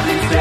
love is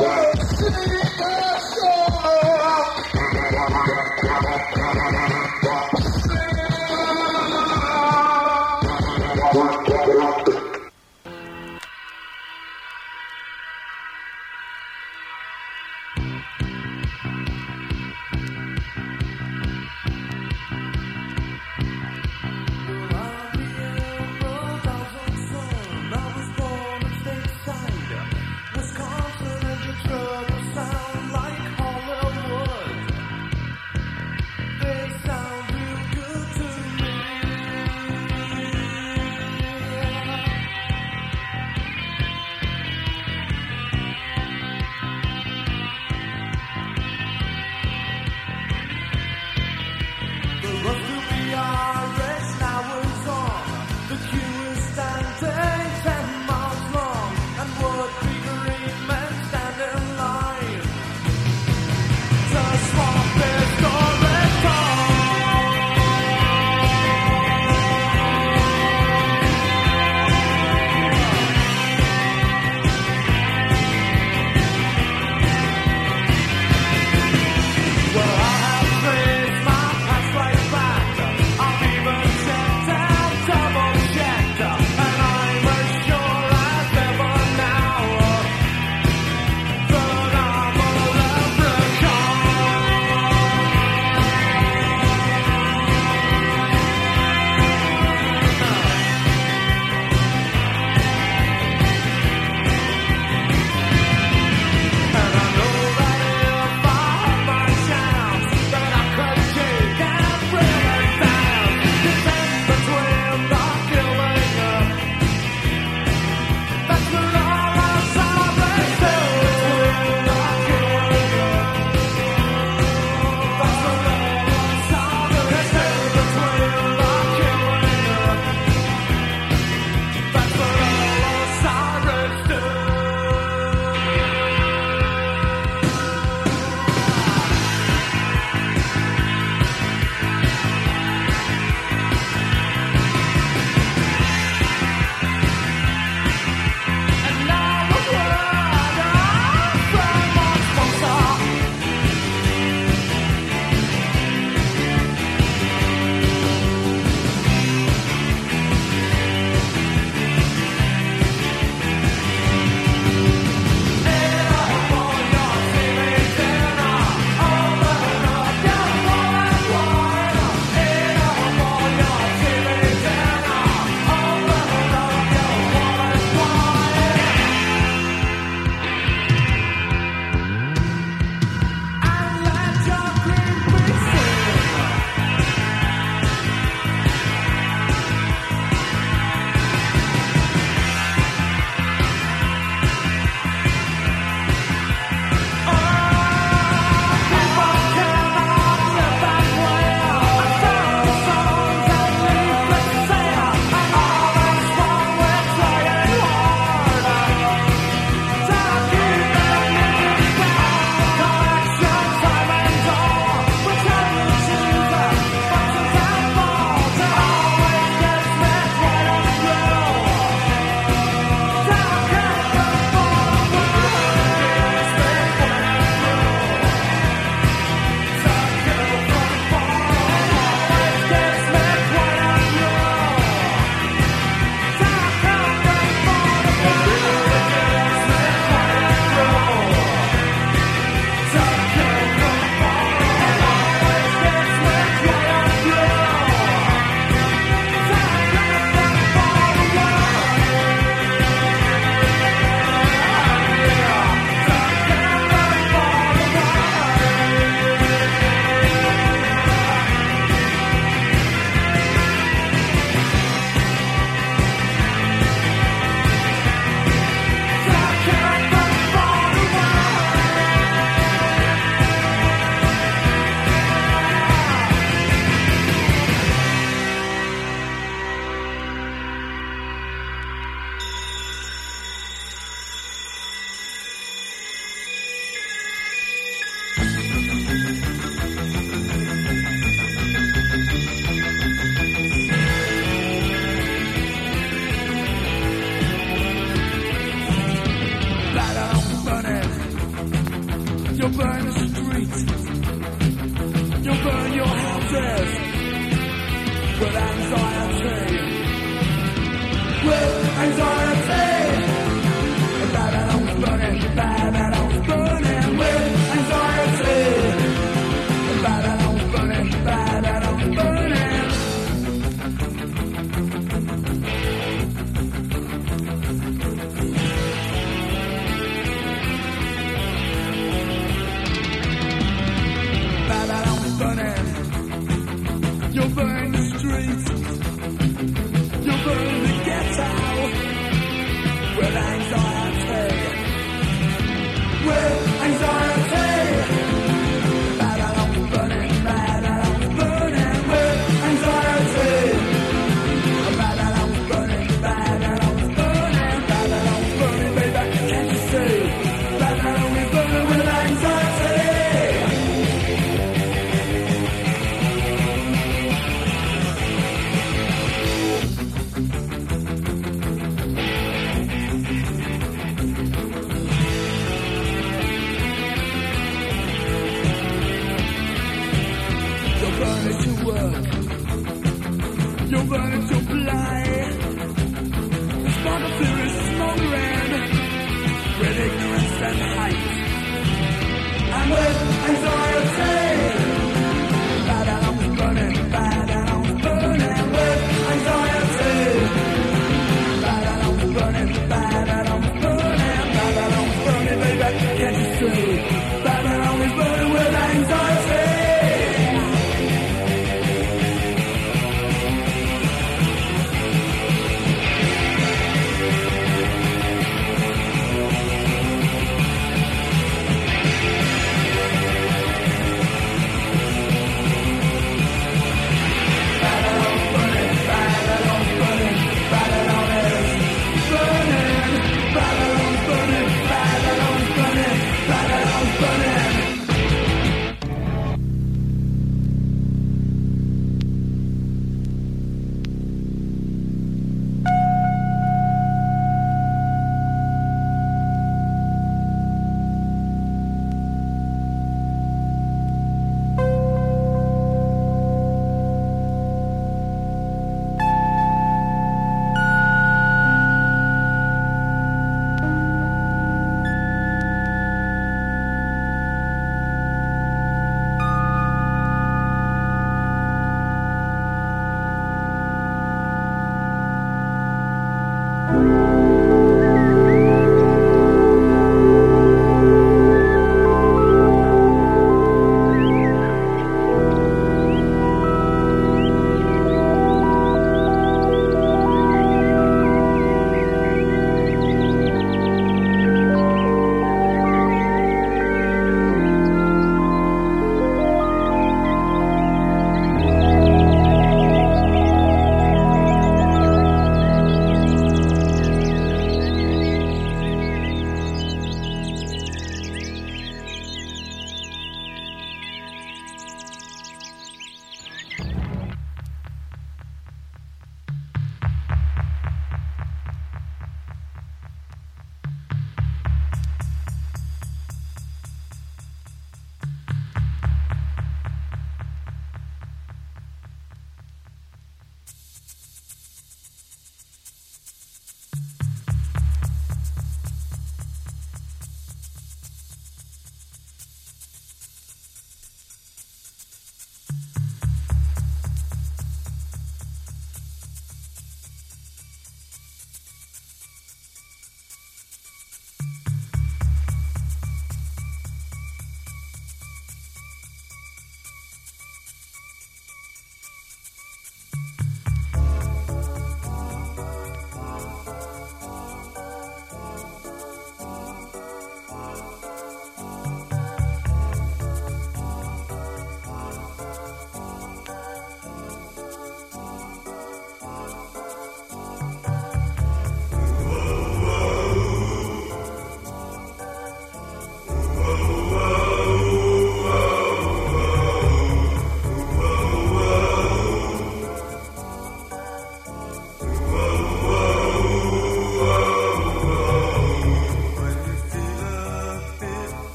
They